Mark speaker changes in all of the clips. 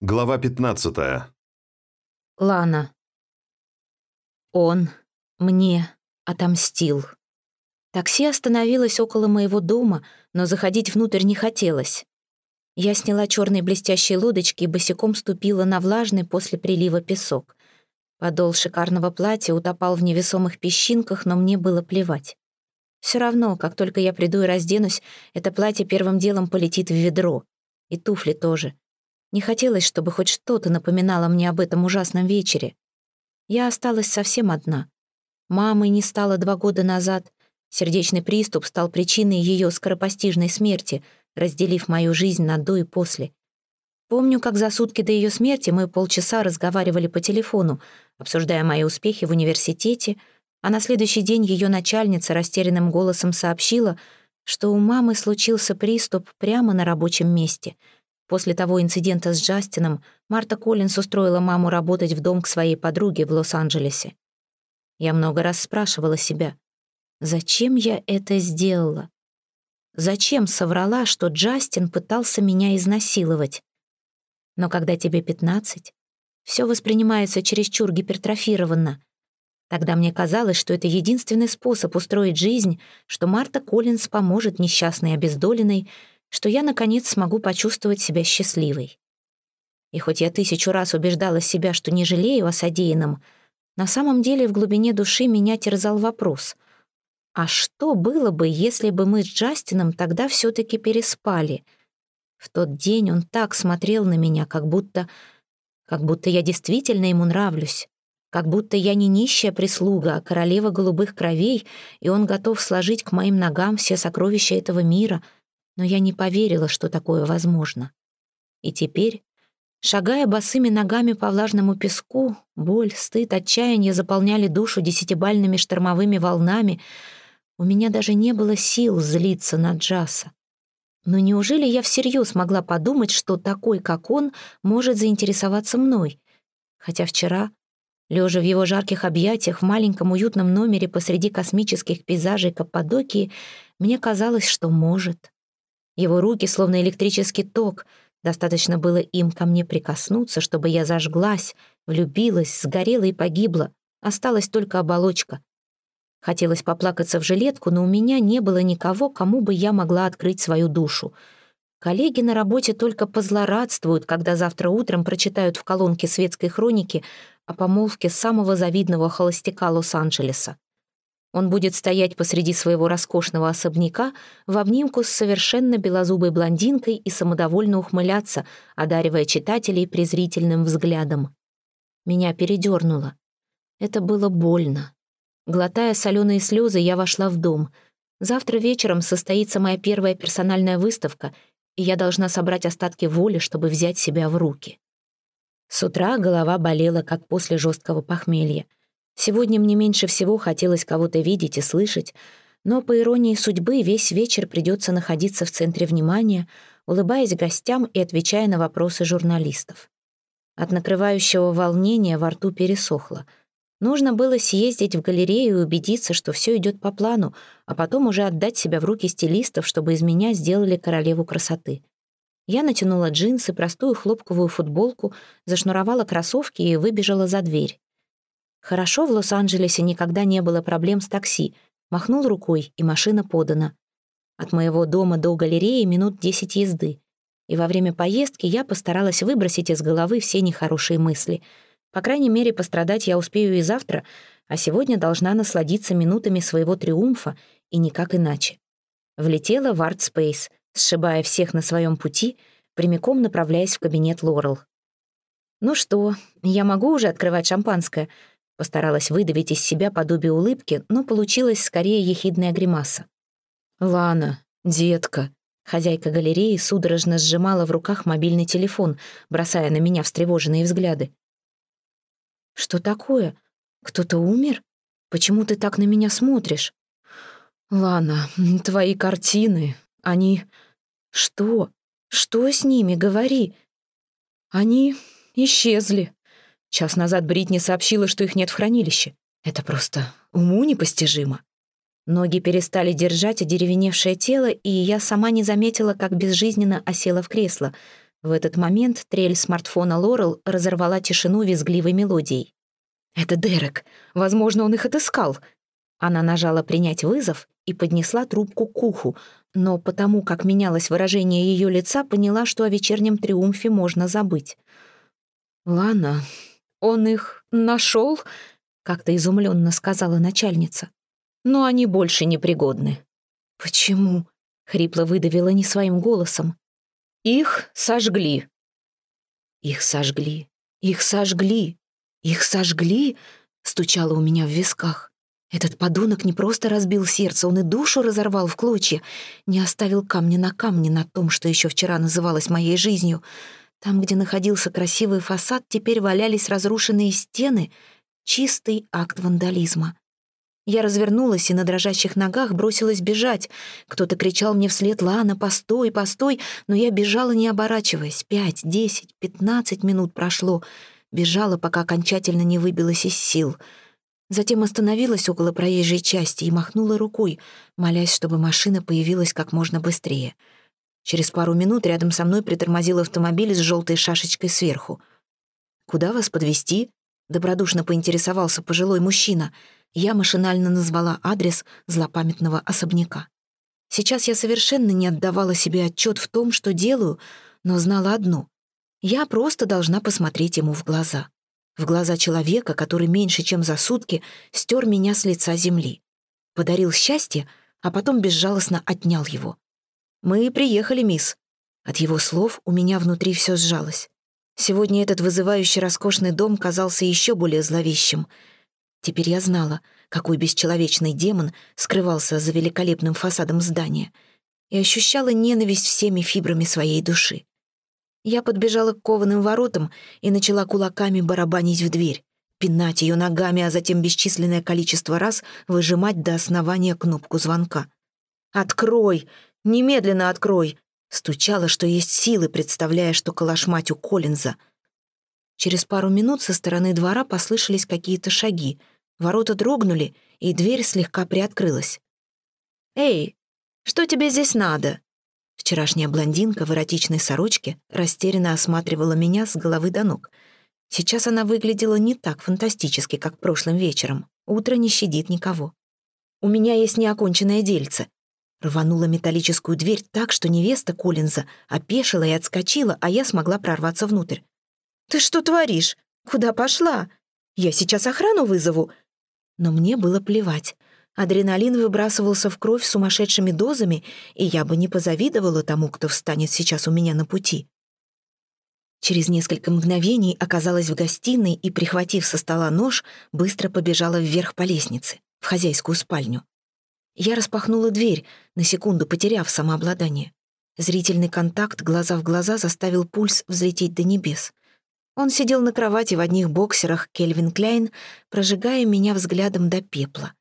Speaker 1: Глава 15.
Speaker 2: Лана. Он мне отомстил. Такси остановилось около моего дома, но заходить внутрь не хотелось. Я сняла черные блестящие лодочки и босиком ступила на влажный после прилива песок. Подол шикарного платья утопал в невесомых песчинках, но мне было плевать. Все равно, как только я приду и разденусь, это платье первым делом полетит в ведро. И туфли тоже — не хотелось, чтобы хоть что-то напоминало мне об этом ужасном вечере. Я осталась совсем одна. Мамы не стало два года назад. Сердечный приступ стал причиной ее скоропостижной смерти, разделив мою жизнь на до и после. Помню, как за сутки до ее смерти мы полчаса разговаривали по телефону, обсуждая мои успехи в университете, а на следующий день ее начальница растерянным голосом сообщила, что у мамы случился приступ прямо на рабочем месте — После того инцидента с Джастином Марта Коллинс устроила маму работать в дом к своей подруге в Лос-Анджелесе. Я много раз спрашивала себя, зачем я это сделала? Зачем соврала, что Джастин пытался меня изнасиловать? Но когда тебе 15, все воспринимается чересчур гипертрофированно. Тогда мне казалось, что это единственный способ устроить жизнь, что Марта Коллинс поможет несчастной обездоленной, что я, наконец, смогу почувствовать себя счастливой. И хоть я тысячу раз убеждала себя, что не жалею о содеянном, на самом деле в глубине души меня терзал вопрос. А что было бы, если бы мы с Джастином тогда все таки переспали? В тот день он так смотрел на меня, как будто... как будто я действительно ему нравлюсь. Как будто я не нищая прислуга, а королева голубых кровей, и он готов сложить к моим ногам все сокровища этого мира — но я не поверила, что такое возможно. И теперь, шагая босыми ногами по влажному песку, боль, стыд, отчаяние заполняли душу десятибальными штормовыми волнами, у меня даже не было сил злиться на Джаса. Но неужели я всерьез могла подумать, что такой, как он, может заинтересоваться мной? Хотя вчера, лежа в его жарких объятиях в маленьком уютном номере посреди космических пейзажей Каппадокии, мне казалось, что может. Его руки, словно электрический ток. Достаточно было им ко мне прикоснуться, чтобы я зажглась, влюбилась, сгорела и погибла. Осталась только оболочка. Хотелось поплакаться в жилетку, но у меня не было никого, кому бы я могла открыть свою душу. Коллеги на работе только позлорадствуют, когда завтра утром прочитают в колонке светской хроники о помолвке самого завидного холостяка Лос-Анджелеса. Он будет стоять посреди своего роскошного особняка в обнимку с совершенно белозубой блондинкой и самодовольно ухмыляться, одаривая читателей презрительным взглядом. Меня передернуло. Это было больно. Глотая соленые слезы, я вошла в дом. Завтра вечером состоится моя первая персональная выставка, и я должна собрать остатки воли, чтобы взять себя в руки. С утра голова болела, как после жесткого похмелья. Сегодня мне меньше всего хотелось кого-то видеть и слышать, но, по иронии судьбы, весь вечер придется находиться в центре внимания, улыбаясь гостям и отвечая на вопросы журналистов. От накрывающего волнения во рту пересохло. Нужно было съездить в галерею и убедиться, что все идет по плану, а потом уже отдать себя в руки стилистов, чтобы из меня сделали королеву красоты. Я натянула джинсы, простую хлопковую футболку, зашнуровала кроссовки и выбежала за дверь. Хорошо в Лос-Анджелесе никогда не было проблем с такси. Махнул рукой, и машина подана. От моего дома до галереи минут десять езды. И во время поездки я постаралась выбросить из головы все нехорошие мысли. По крайней мере, пострадать я успею и завтра, а сегодня должна насладиться минутами своего триумфа, и никак иначе. Влетела в Артспейс, сшибая всех на своем пути, прямиком направляясь в кабинет Лорел. «Ну что, я могу уже открывать шампанское?» Постаралась выдавить из себя подобие улыбки, но получилась скорее ехидная гримаса. «Лана, детка», Хозяйка галереи судорожно сжимала в руках мобильный телефон, бросая на меня встревоженные взгляды. «Что такое? Кто-то умер? Почему ты так на меня смотришь?» «Лана, твои картины, они...» «Что? Что с ними? Говори!» «Они исчезли», Час назад Бритни сообщила, что их нет в хранилище. Это просто уму непостижимо. Ноги перестали держать одеревеневшее тело, и я сама не заметила, как безжизненно осела в кресло. В этот момент трель смартфона Лорел разорвала тишину визгливой мелодией. «Это Дерек. Возможно, он их отыскал». Она нажала «принять вызов» и поднесла трубку к уху, но потому, как менялось выражение ее лица, поняла, что о вечернем триумфе можно забыть. «Лана, он их нашел?» — как-то изумленно сказала начальница. «Но они больше не пригодны». «Почему?» — хрипло выдавила не своим голосом. «Их сожгли». «Их сожгли, их сожгли, их сожгли?» — стучало у меня в висках. Этот подонок не просто разбил сердце, он и душу разорвал в клочья, не оставил камня на камне на том, что еще вчера называлось моей жизнью. Там, где находился красивый фасад, теперь валялись разрушенные стены. Чистый акт вандализма. Я развернулась и на дрожащих ногах бросилась бежать. Кто-то кричал мне вслед «Лана, постой, постой!» Но я бежала, не оборачиваясь. Пять, десять, пятнадцать минут прошло. Бежала, пока окончательно не выбилась из сил. Затем остановилась около проезжей части и махнула рукой, молясь, чтобы машина появилась как можно быстрее. Через пару минут рядом со мной притормозил автомобиль с желтой шашечкой сверху. «Куда вас подвезти? добродушно поинтересовался пожилой мужчина — я машинально назвала адрес злопамятного особняка. Сейчас я совершенно не отдавала себе отчет в том, что делаю, но знала одно — я просто должна посмотреть ему в глаза. В глаза человека, который меньше чем за сутки стер меня с лица земли. Подарил счастье, а потом безжалостно отнял его. «Мы приехали, мисс». От его слов у меня внутри все сжалось. Сегодня этот вызывающий роскошный дом казался еще более зловещим — Теперь я знала, какой бесчеловечный демон скрывался за великолепным фасадом здания, и ощущала ненависть всеми фибрами своей души. Я подбежала к кованым воротам и начала кулаками барабанить в дверь, пинать ее ногами, а затем бесчисленное количество раз выжимать до основания кнопку звонка. «Открой! Немедленно открой!» Стучала, что есть силы, представляя, что калашмать у Коллинза — Через пару минут со стороны двора послышались какие-то шаги. Ворота дрогнули, и дверь слегка приоткрылась. «Эй, что тебе здесь надо?» Вчерашняя блондинка в эротичной сорочке растерянно осматривала меня с головы до ног. Сейчас она выглядела не так фантастически, как прошлым вечером. Утро не щадит никого. «У меня есть неоконченное дельце». Рванула металлическую дверь так, что невеста Коллинза опешила и отскочила, а я смогла прорваться внутрь. «Ты что творишь? Куда пошла? Я сейчас охрану вызову». Но мне было плевать. Адреналин выбрасывался в кровь сумасшедшими дозами, и я бы не позавидовала тому, кто встанет сейчас у меня на пути. Через несколько мгновений оказалась в гостиной и, прихватив со стола нож, быстро побежала вверх по лестнице, в хозяйскую спальню. Я распахнула дверь, на секунду потеряв самообладание. Зрительный контакт глаза в глаза заставил пульс взлететь до небес. Он сидел на кровати в одних боксерах Кельвин Кляйн, прожигая меня взглядом до пепла.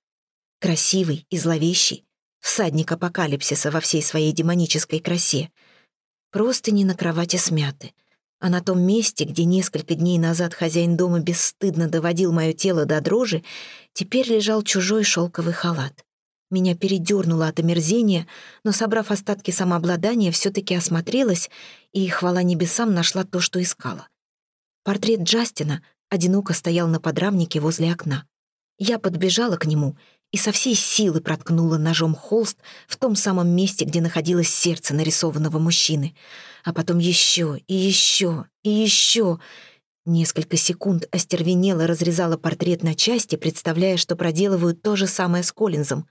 Speaker 2: Красивый и зловещий, всадник апокалипсиса во всей своей демонической красе. Просто не на кровати смяты, а на том месте, где несколько дней назад хозяин дома бесстыдно доводил мое тело до дрожи, теперь лежал чужой шелковый халат. Меня передернуло от омерзения, но, собрав остатки самообладания, все таки осмотрелась и, хвала небесам, нашла то, что искала. Портрет Джастина одиноко стоял на подрамнике возле окна. Я подбежала к нему и со всей силы проткнула ножом холст в том самом месте, где находилось сердце нарисованного мужчины. А потом еще и еще и еще. Несколько секунд остервенело разрезала портрет на части, представляя, что проделываю то же самое с Коллинзом.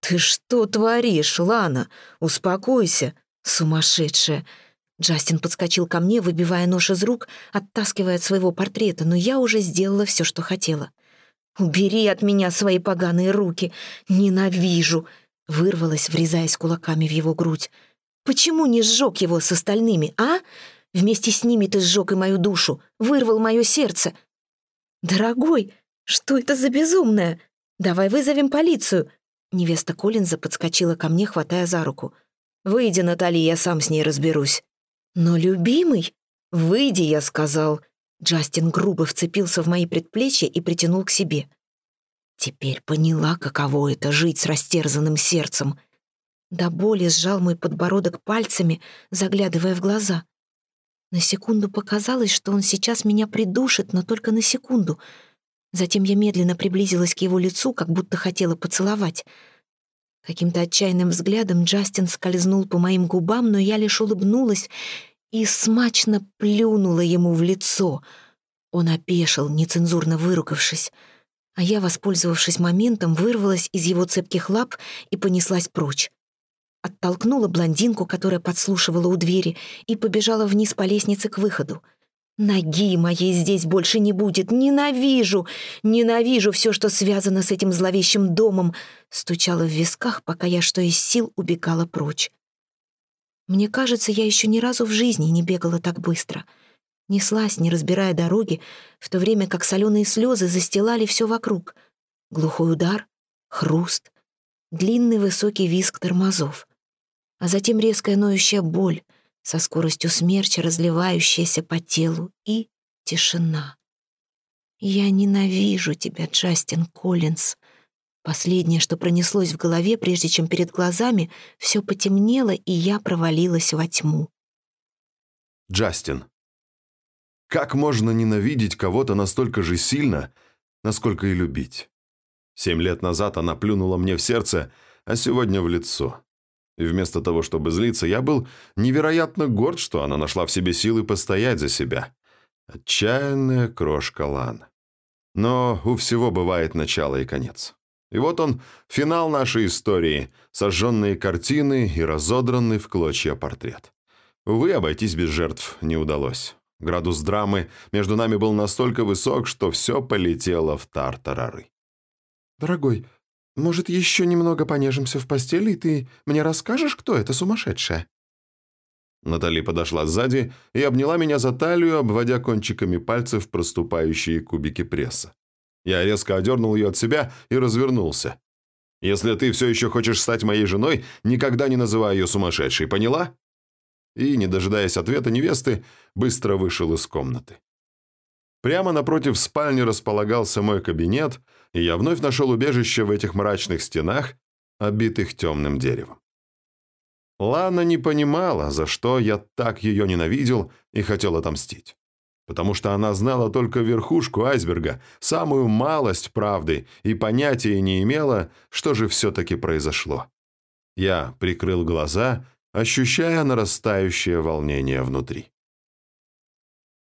Speaker 2: «Ты что творишь, Лана? Успокойся, сумасшедшая!» Джастин подскочил ко мне, выбивая нож из рук, оттаскивая от своего портрета, но я уже сделала все, что хотела. «Убери от меня свои поганые руки! Ненавижу!» Вырвалась, врезаясь кулаками в его грудь. «Почему не сжег его с остальными, а? Вместе с ними ты сжег и мою душу, вырвал мое сердце!» «Дорогой, что это за безумное? Давай вызовем полицию!» Невеста Коллинза подскочила ко мне, хватая за руку. «Выйди, Натали, я сам с ней разберусь». «Но, любимый, выйди», — я сказал. Джастин грубо вцепился в мои предплечья и притянул к себе. Теперь поняла, каково это — жить с растерзанным сердцем. До боли сжал мой подбородок пальцами, заглядывая в глаза. На секунду показалось, что он сейчас меня придушит, но только на секунду. Затем я медленно приблизилась к его лицу, как будто хотела поцеловать. Каким-то отчаянным взглядом Джастин скользнул по моим губам, но я лишь улыбнулась и смачно плюнула ему в лицо. Он опешил, нецензурно выругавшись. А я, воспользовавшись моментом, вырвалась из его цепких лап и понеслась прочь. Оттолкнула блондинку, которая подслушивала у двери, и побежала вниз по лестнице к выходу. Ноги моей здесь больше не будет. Ненавижу, ненавижу все, что связано с этим зловещим домом. Стучала в висках, пока я что из сил убегала прочь. Мне кажется, я еще ни разу в жизни не бегала так быстро. Неслась, не разбирая дороги, в то время как соленые слезы застилали все вокруг. Глухой удар, хруст, длинный высокий визг тормозов. А затем резкая ноющая боль — со скоростью смерча, разливающаяся по телу, и тишина. «Я ненавижу тебя, Джастин Коллинз». Последнее, что пронеслось в голове, прежде чем перед глазами, все потемнело, и я провалилась во тьму.
Speaker 1: Джастин. Как можно ненавидеть кого-то настолько же сильно, насколько и любить? Семь лет назад она плюнула мне в сердце, а сегодня в лицо. И вместо того, чтобы злиться, я был невероятно горд, что она нашла в себе силы постоять за себя. Отчаянная крошка Лан. Но у всего бывает начало и конец. И вот он, финал нашей истории, сожженные картины и разодранный в клочья портрет. Увы, обойтись без жертв не удалось. Градус драмы между нами был настолько высок, что все полетело в тартарары.
Speaker 3: «Дорогой, может, еще немного понежимся в постели, и ты мне расскажешь, кто эта сумасшедшая?»
Speaker 1: Натали подошла сзади и обняла меня за талию, обводя кончиками пальцев проступающие кубики пресса. Я резко одернул ее от себя и развернулся. «Если ты все еще хочешь стать моей женой, никогда не называй ее сумасшедшей, поняла?» И, не дожидаясь ответа невесты, быстро вышел из комнаты. Прямо напротив спальни располагался мой кабинет, и я вновь нашел убежище в этих мрачных стенах, обитых темным деревом. Лана не понимала, за что я так ее ненавидел и хотел отомстить. Потому что она знала только верхушку айсберга, самую малость правды, и понятия не имела, что же все-таки произошло. Я прикрыл глаза, ощущая нарастающее волнение внутри.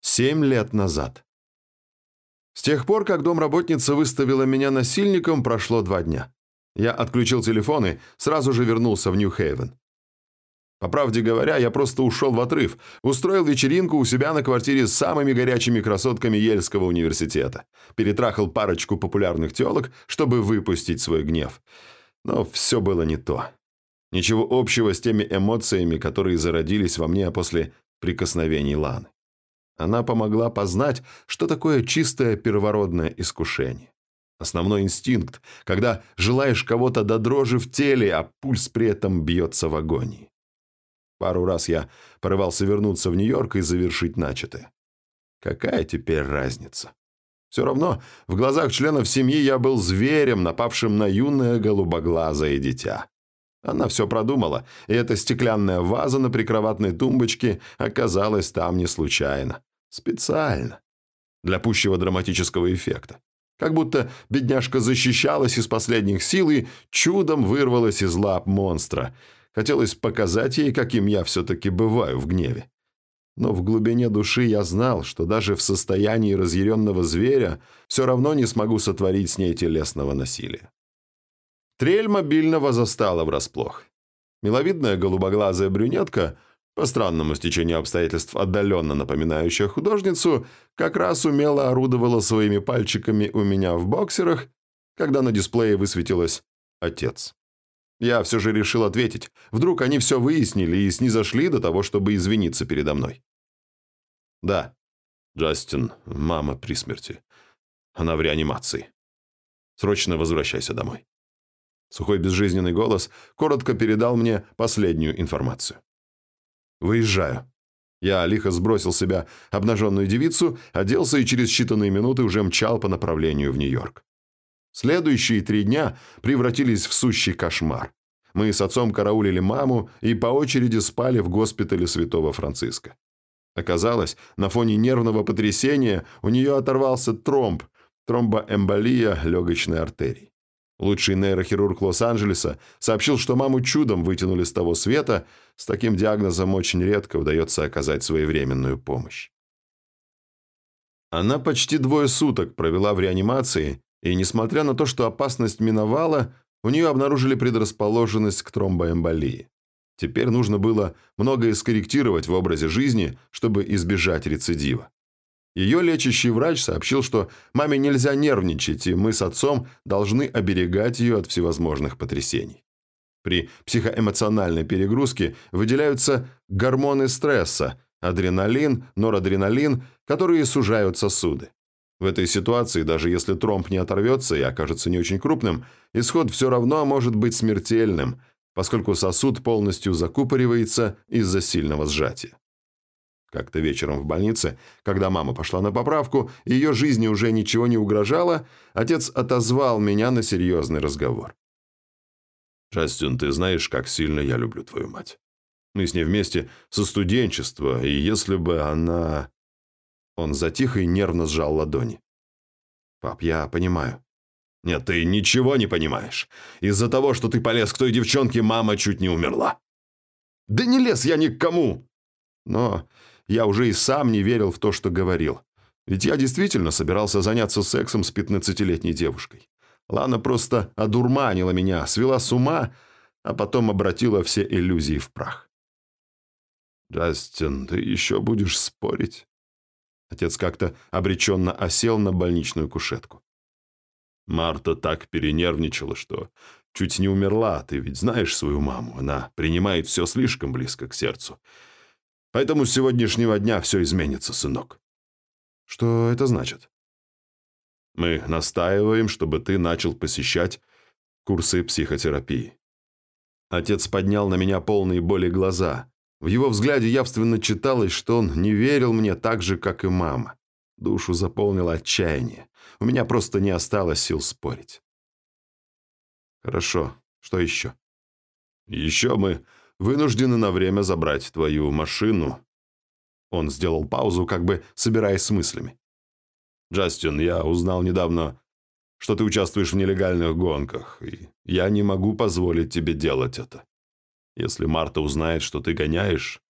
Speaker 1: Семь лет назад. С тех пор, как домработница выставила меня насильником, прошло два дня. Я отключил телефон и сразу же вернулся в Нью-Хейвен. По правде говоря, я просто ушел в отрыв, устроил вечеринку у себя на квартире с самыми горячими красотками Ельского университета, перетрахал парочку популярных телок, чтобы выпустить свой гнев. Но все было не то. Ничего общего с теми эмоциями, которые зародились во мне после прикосновений Ланы. Она помогла познать, что такое чистое первородное искушение. Основной инстинкт, когда желаешь кого-то до дрожи в теле, а пульс при этом бьется в агонии. Пару раз я порывался вернуться в Нью-Йорк и завершить начатое. Какая теперь разница? Все равно в глазах членов семьи я был зверем, напавшим на юное голубоглазое дитя. Она все продумала, и эта стеклянная ваза на прикроватной тумбочке оказалась там не случайно. Специально. Для пущего драматического эффекта. Как будто бедняжка защищалась из последних сил и чудом вырвалась из лап монстра. Хотелось показать ей, каким я все-таки бываю в гневе. Но в глубине души я знал, что даже в состоянии разъяренного зверя все равно не смогу сотворить с ней телесного насилия. Трель мобильного застала врасплох. Миловидная голубоглазая брюнетка по странному стечению обстоятельств отдаленно напоминающая художницу, как раз умело орудовала своими пальчиками у меня в боксерах, когда на дисплее высветилось «Отец». Я все же решил ответить. Вдруг они все выяснили и снизошли до того, чтобы извиниться передо мной. «Да, Джастин, мама при смерти. Она в реанимации. Срочно возвращайся домой». Сухой безжизненный голос коротко передал мне последнюю информацию. Выезжаю». Я лихо сбросил с себя обнаженную девицу, оделся и через считанные минуты уже мчал по направлению в Нью-Йорк. Следующие три дня превратились в сущий кошмар. Мы с отцом караулили маму и по очереди спали в госпитале Святого Франциска. Оказалось, на фоне нервного потрясения у нее оторвался тромб, тромбоэмболия легочной артерии. Лучший нейрохирург Лос-Анджелеса сообщил, что маму чудом вытянули с того света, с таким диагнозом очень редко удается оказать своевременную помощь. Она почти двое суток провела в реанимации, и, несмотря на то, что опасность миновала, у нее обнаружили предрасположенность к тромбоэмболии. Теперь нужно было многое скорректировать в образе жизни, чтобы избежать рецидива. Ее лечащий врач сообщил, что маме нельзя нервничать, и мы с отцом должны оберегать ее от всевозможных потрясений. При психоэмоциональной перегрузке выделяются гормоны стресса – адреналин, норадреналин, которые сужают сосуды. В этой ситуации, даже если тромб не оторвется и окажется не очень крупным, исход все равно может быть смертельным, поскольку сосуд полностью закупоривается из-за сильного сжатия. Как-то вечером в больнице, когда мама пошла на поправку, ее жизни уже ничего не угрожало, отец отозвал меня на серьезный разговор. «Джастин, ты знаешь, как сильно я люблю твою мать. Мы с ней вместе со студенчества, и если бы она...» Он затих и нервно сжал ладони. «Пап, я понимаю». «Нет, ты ничего не понимаешь. Из-за того, что ты полез к той девчонке, мама чуть не умерла». «Да не лез я ни к кому!» Но я уже и сам не верил в то, что говорил. Ведь я действительно собирался заняться сексом с пятнадцатилетней девушкой. Лана просто одурманила меня, свела с ума, а потом обратила все иллюзии в прах. «Джастин, ты еще будешь спорить?» Отец как-то обреченно осел на больничную кушетку. Марта так перенервничала, что чуть не умерла. Ты ведь знаешь свою маму. Она принимает все слишком близко к сердцу. Поэтому с сегодняшнего дня все изменится, сынок. Что это значит? Мы настаиваем, чтобы ты начал посещать курсы психотерапии. Отец поднял на меня полные боли глаза. В его взгляде явственно читалось, что он не верил мне так же, как и мама. Душу заполнило отчаяние. У меня просто не осталось сил спорить. Хорошо. Что еще? Еще мы вынуждены на время забрать твою машину. Он сделал паузу, как бы собираясь с мыслями. Джастин, я узнал недавно, что ты участвуешь в нелегальных гонках, и я не могу позволить тебе делать это. Если Марта узнает, что ты гоняешь...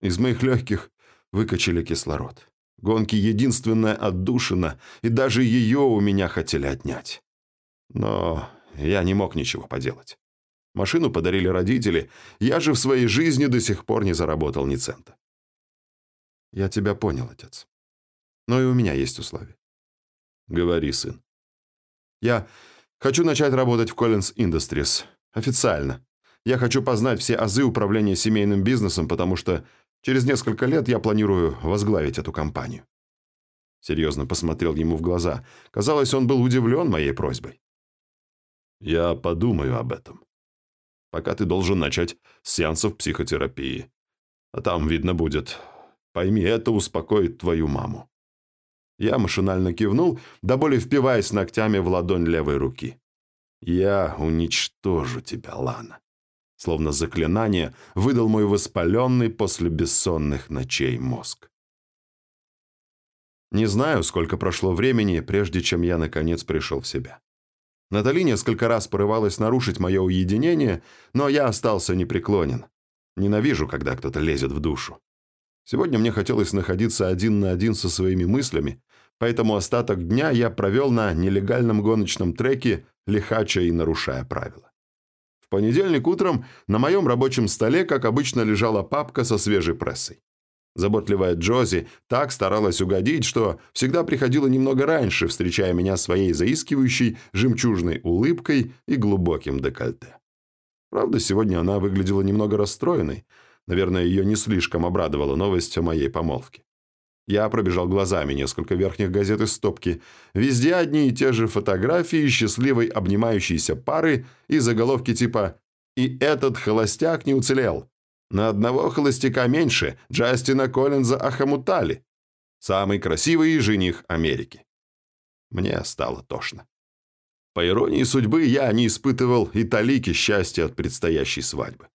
Speaker 1: Из моих легких выкачали кислород. Гонки единственная отдушина, и даже ее у меня хотели отнять. Но я не мог ничего поделать. Машину подарили родители, я же в своей жизни до сих пор не заработал ни цента. Я тебя понял, отец. Но и у меня есть условия. Говори, сын. Я хочу начать работать в Collins Industries. Официально. Я хочу познать все азы управления семейным бизнесом, потому что через несколько лет я планирую возглавить эту компанию. Серьезно посмотрел ему в глаза. Казалось, он был удивлен моей просьбой. Я подумаю об этом. Пока ты должен начать с сеансов психотерапии. А там видно будет. Пойми, это успокоит твою маму. Я машинально кивнул, до боли впиваясь ногтями в ладонь левой руки. Я уничтожу тебя, Лана словно заклинание, выдал мой воспаленный после бессонных ночей мозг. Не знаю, сколько прошло времени, прежде чем я, наконец, пришел в себя. Натали несколько раз порывалась нарушить мое уединение, но я остался непреклонен. Ненавижу, когда кто-то лезет в душу. Сегодня мне хотелось находиться один на один со своими мыслями, поэтому остаток дня я провел на нелегальном гоночном треке, лихача и нарушая правила. В понедельник утром на моем рабочем столе, как обычно, лежала папка со свежей прессой. Заботливая Джози так старалась угодить, что всегда приходила немного раньше, встречая меня своей заискивающей жемчужной улыбкой и глубоким декольте. Правда, сегодня она выглядела немного расстроенной. Наверное, ее не слишком обрадовала новость о моей помолвке. Я пробежал глазами несколько верхних газет из стопки. Везде одни и те же фотографии счастливой обнимающейся пары и заголовки типа «И этот холостяк не уцелел». На одного холостяка меньше Джастина Коллинза охомутали. Самый красивый жених Америки. Мне стало тошно. По иронии судьбы, я не испытывал и талики счастья от предстоящей свадьбы.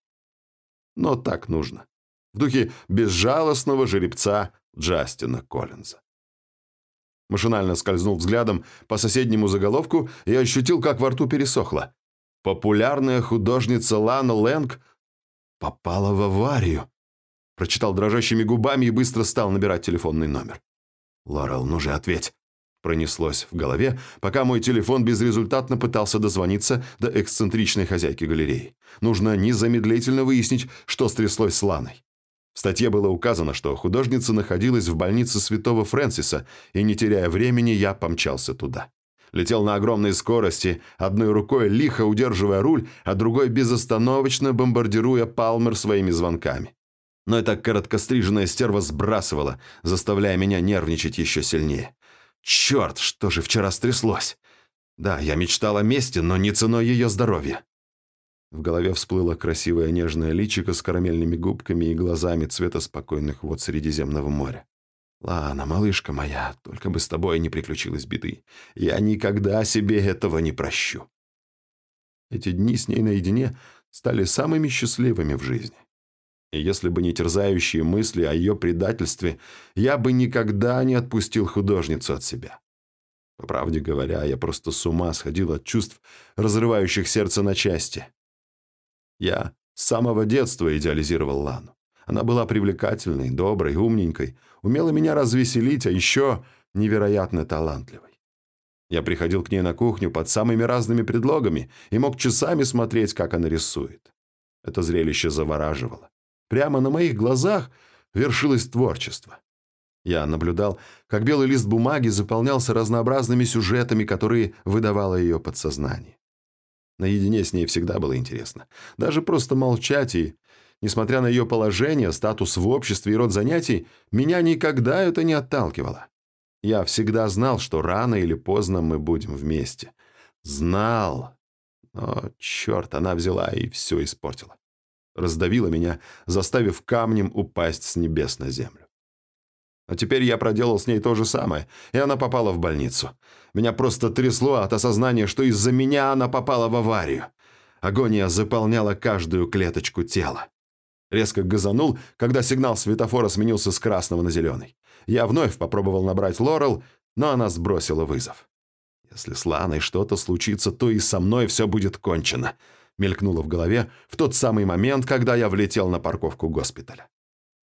Speaker 1: Но так нужно. в духе безжалостного жеребца Джастина Коллинза. Машинально скользнул взглядом по соседнему заголовку и ощутил, как во рту пересохло. Популярная художница Лана Лэнг попала в аварию. Прочитал дрожащими губами и быстро стал набирать телефонный номер. «Лорел, ну же, ответь!» Пронеслось в голове, пока мой телефон безрезультатно пытался дозвониться до эксцентричной хозяйки галереи. Нужно незамедлительно выяснить, что стряслось с Ланой. В статье было указано, что художница находилась в больнице святого Фрэнсиса, и, не теряя времени, я помчался туда. Летел на огромной скорости, одной рукой лихо удерживая руль, а другой безостановочно бомбардируя Палмер своими звонками. Но эта короткостриженная стерва сбрасывала, заставляя меня нервничать еще сильнее. Черт, что же вчера стряслось? Да, я мечтал о мести, но не ценой ее здоровья. В голове всплыло красивое нежное личико с карамельными губками и глазами цвета спокойных вод Средиземного моря. «Ладно, малышка моя, только бы с тобой не приключилось беды. Я никогда себе этого не прощу». Эти дни с ней наедине стали самыми счастливыми в жизни. И если бы не терзающие мысли о ее предательстве, я бы никогда не отпустил художницу от себя. По правде говоря, я просто с ума сходил от чувств, разрывающих сердце на части. Я с самого детства идеализировал Лану. Она была привлекательной, доброй, умненькой, умела меня развеселить, а еще невероятно талантливой. Я приходил к ней на кухню под самыми разными предлогами и мог часами смотреть, как она рисует. Это зрелище завораживало. Прямо на моих глазах вершилось творчество. Я наблюдал, как белый лист бумаги заполнялся разнообразными сюжетами, которые выдавало ее подсознание. Наедине с ней всегда было интересно. Даже просто молчать и, несмотря на ее положение, статус в обществе и род занятий, меня никогда это не отталкивало. Я всегда знал, что рано или поздно мы будем вместе. Знал. Но, черт, она взяла и все испортила раздавила меня, заставив камнем упасть с небес на землю. А теперь я проделал с ней то же самое, и она попала в больницу. Меня просто трясло от осознания, что из-за меня она попала в аварию. Агония заполняла каждую клеточку тела. Резко газанул, когда сигнал светофора сменился с красного на зеленый. Я вновь попробовал набрать Лорел, но она сбросила вызов. Если с Ланой что-то случится, то и со мной все будет кончено мелькнуло в голове в тот самый момент, когда я влетел на парковку госпиталя.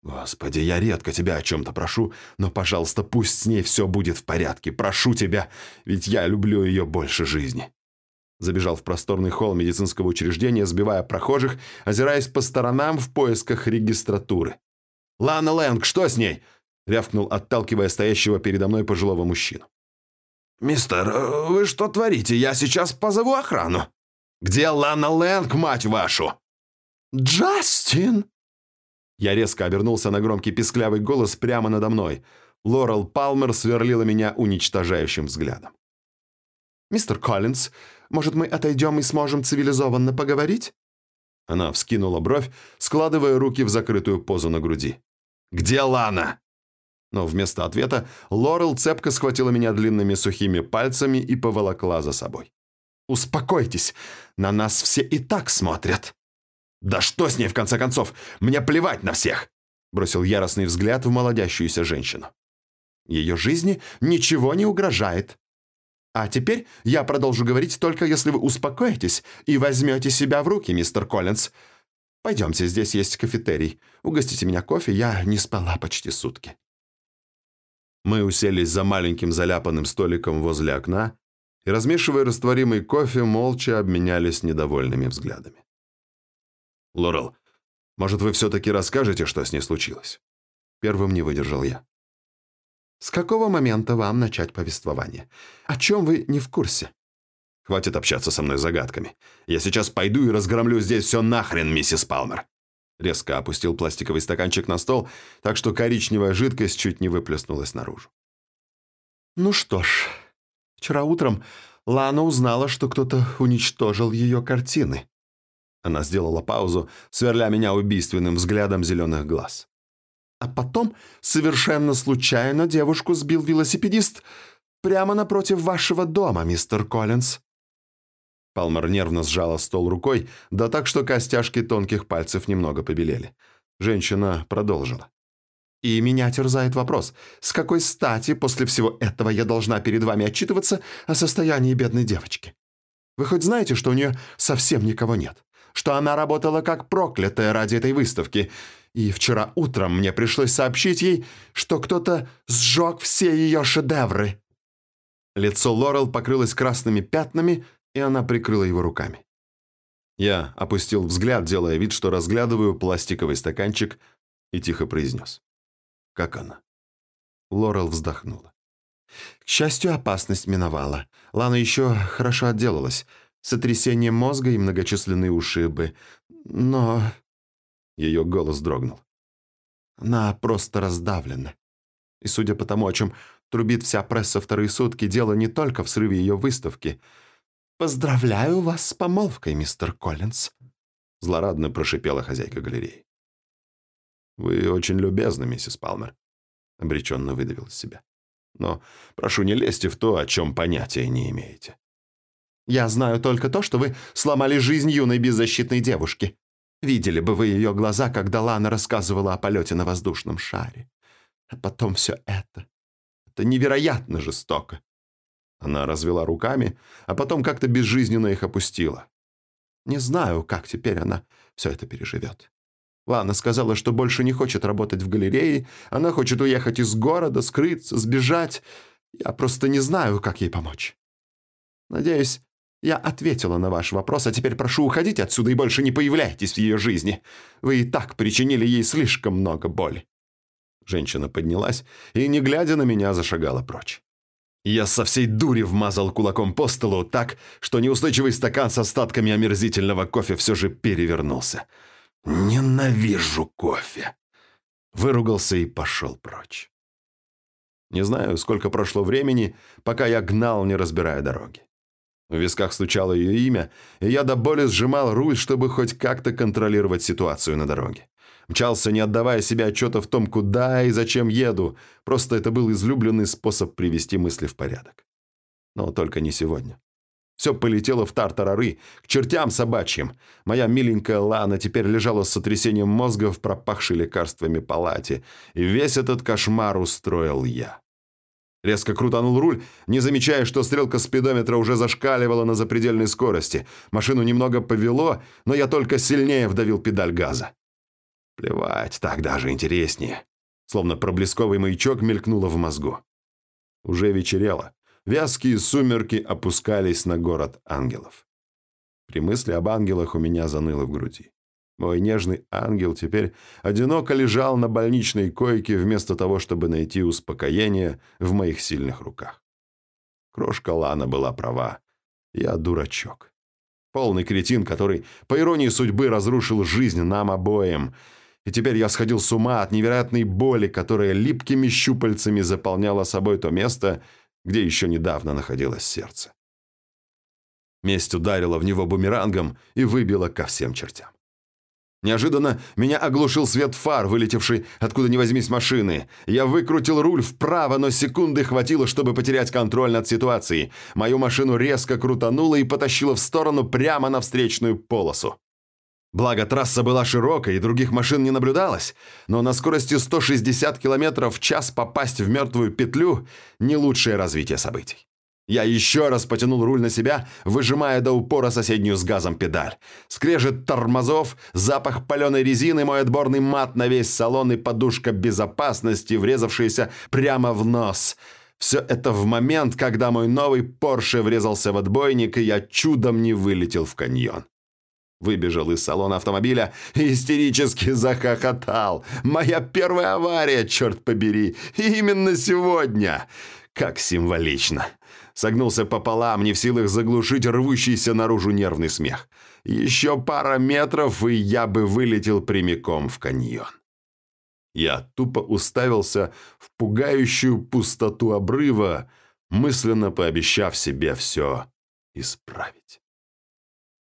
Speaker 1: «Господи, я редко тебя о чем-то прошу, но, пожалуйста, пусть с ней все будет в порядке. Прошу тебя, ведь я люблю ее больше жизни». Забежал в просторный холл медицинского учреждения, сбивая прохожих, озираясь по сторонам в поисках регистратуры. «Лана Лэнг, что с ней?» — рявкнул, отталкивая стоящего передо мной пожилого мужчину.
Speaker 4: «Мистер, вы что творите? Я сейчас позову охрану». Где Лана Лэнг, мать вашу?»
Speaker 3: «Джастин!»
Speaker 1: Я резко обернулся на громкий писклявый голос прямо надо мной. Лорел Палмер сверлила меня уничтожающим взглядом.
Speaker 3: «Мистер Коллинз, может, мы отойдем и сможем цивилизованно поговорить?»
Speaker 1: Она вскинула бровь, складывая руки в закрытую позу на груди.
Speaker 4: «Где Лана?»
Speaker 1: Но вместо ответа Лорел цепко схватила меня длинными сухими пальцами и поволокла за собой.
Speaker 4: «Успокойтесь, на нас все и так смотрят». «Да что с ней, в конце концов? Мне плевать на всех!» Бросил яростный взгляд в молодящуюся женщину.
Speaker 3: «Ее жизни ничего не угрожает. А теперь я продолжу говорить только если вы успокоитесь и возьмете себя в руки, мистер Коллинз. Пойдемте, здесь есть кафетерий. Угостите меня кофе, я не спала почти сутки».
Speaker 1: Мы уселись за маленьким заляпанным столиком возле окна, и, размешивая растворимый кофе, молча обменялись недовольными взглядами. «Лорел, может, вы все-таки расскажете, что с ней случилось?» Первым не выдержал я.
Speaker 3: «С какого момента вам начать повествование? О чем вы не в курсе?»
Speaker 1: «Хватит общаться со мной загадками. Я сейчас пойду и разгромлю здесь все нахрен, миссис Палмер!» Резко опустил пластиковый стаканчик на стол, так что коричневая жидкость чуть не выплеснулась наружу.
Speaker 3: «Ну что ж, Вчера утром Лана узнала, что кто-то уничтожил ее картины.
Speaker 1: Она сделала паузу, сверля меня убийственным взглядом зеленых глаз.
Speaker 3: А потом, совершенно случайно, девушку сбил велосипедист прямо напротив вашего дома, мистер Коллинз.
Speaker 1: Палмер нервно сжала стол рукой, да так, что костяшки тонких пальцев немного побелели. Женщина продолжила.
Speaker 3: И меня терзает вопрос, с какой стати после всего этого я должна перед вами отчитываться о состоянии бедной девочки? Вы хоть знаете, что у нее совсем никого нет? Что она работала как проклятая ради этой выставки? И вчера утром мне пришлось сообщить ей, что кто-то сжег все ее шедевры. Лицо Лорел покрылось красными пятнами, и она прикрыла его руками.
Speaker 1: Я опустил взгляд, делая вид, что разглядываю пластиковый стаканчик, и тихо произнес. Как она?
Speaker 3: Лорел вздохнула. К счастью, опасность миновала. Лана еще хорошо отделалась. Сотрясение мозга и многочисленные ушибы. Но...
Speaker 1: Ее голос дрогнул.
Speaker 3: Она просто раздавлена. И судя по тому, о чем трубит вся пресса вторые сутки, дело не только в срыве ее выставки. «Поздравляю вас с помолвкой, мистер Коллинз», —
Speaker 1: злорадно прошипела хозяйка галереи. «Вы очень любезны, миссис Палмер», — обреченно выдавил из себя. «Но прошу, не лезьте в то, о чем понятия не имеете».
Speaker 3: «Я знаю только то, что вы сломали жизнь юной беззащитной девушки. Видели бы вы ее глаза, когда Лана рассказывала о полете на воздушном шаре. А потом все это. Это невероятно жестоко».
Speaker 1: Она развела руками, а потом как-то безжизненно их опустила.
Speaker 3: «Не знаю, как теперь она все это переживет. Лана сказала, что больше не хочет работать в галерее, она хочет уехать из города, скрыться, сбежать. Я просто не знаю, как ей помочь. Надеюсь, я ответила на ваш вопрос, а теперь прошу уходить отсюда и больше не появляйтесь в ее жизни. Вы и так причинили ей слишком много боли».
Speaker 1: Женщина поднялась и, не глядя на меня, зашагала прочь. Я со всей дури вмазал кулаком по столу так, что неустойчивый стакан с остатками омерзительного кофе все же перевернулся. «Ненавижу кофе!» Выругался и пошел прочь. Не знаю, сколько прошло времени, пока я гнал, не разбирая дороги. В висках стучало ее имя, и я до боли сжимал руль, чтобы хоть как-то контролировать ситуацию на дороге. Мчался, не отдавая себе отчета в том, куда и зачем еду. Просто это был излюбленный способ привести мысли в порядок. Но только не сегодня. Все полетело в тартарары, к чертям собачьим. Моя миленькая Лана теперь лежала с сотрясением мозга в пропахшей лекарствами палате, и весь этот кошмар устроил я. Резко крутанул руль, не замечая, что стрелка спидометра уже зашкаливала на запредельной скорости. Машину немного повело, но я только сильнее вдавил педаль газа. Плевать, так даже интереснее. Словно проблесковый маячок мелькнуло в мозгу. Уже вечерело. Вязкие сумерки опускались на город ангелов. При мысли об ангелах у меня заныло в груди. Мой нежный ангел теперь одиноко лежал на больничной койке вместо того, чтобы найти успокоение в моих сильных руках. Крошка Лана была права. Я дурачок. Полный кретин, который, по иронии судьбы, разрушил жизнь нам обоим. И теперь я сходил с ума от невероятной боли, которая липкими щупальцами заполняла собой то место, где еще недавно находилось сердце. Месть ударила в него бумерангом и выбила ко всем чертям. Неожиданно меня оглушил свет фар, вылетевший откуда ни возьмись машины. Я выкрутил руль вправо, но секунды хватило, чтобы потерять контроль над ситуацией. Мою машину резко крутануло и потащило в сторону прямо на встречную полосу. Благо, трасса была широкой и других машин не наблюдалось, но на скорости 160 км в час попасть в мертвую петлю – не лучшее развитие событий. Я еще раз потянул руль на себя, выжимая до упора соседнюю с газом педаль. Скрежет тормозов, запах паленой резины, мой отборный мат на весь салон и подушка безопасности, врезавшаяся прямо в нос. Все это в момент, когда мой новый Порше врезался в отбойник, и я чудом не вылетел в каньон. Выбежал из салона автомобиля и истерически захохотал. «Моя первая авария, черт побери! именно сегодня!» Как символично. Согнулся пополам, не в силах заглушить рвущийся наружу нервный смех. Еще пара метров, и я бы вылетел прямиком в каньон. Я тупо уставился в пугающую пустоту обрыва, мысленно пообещав себе все исправить.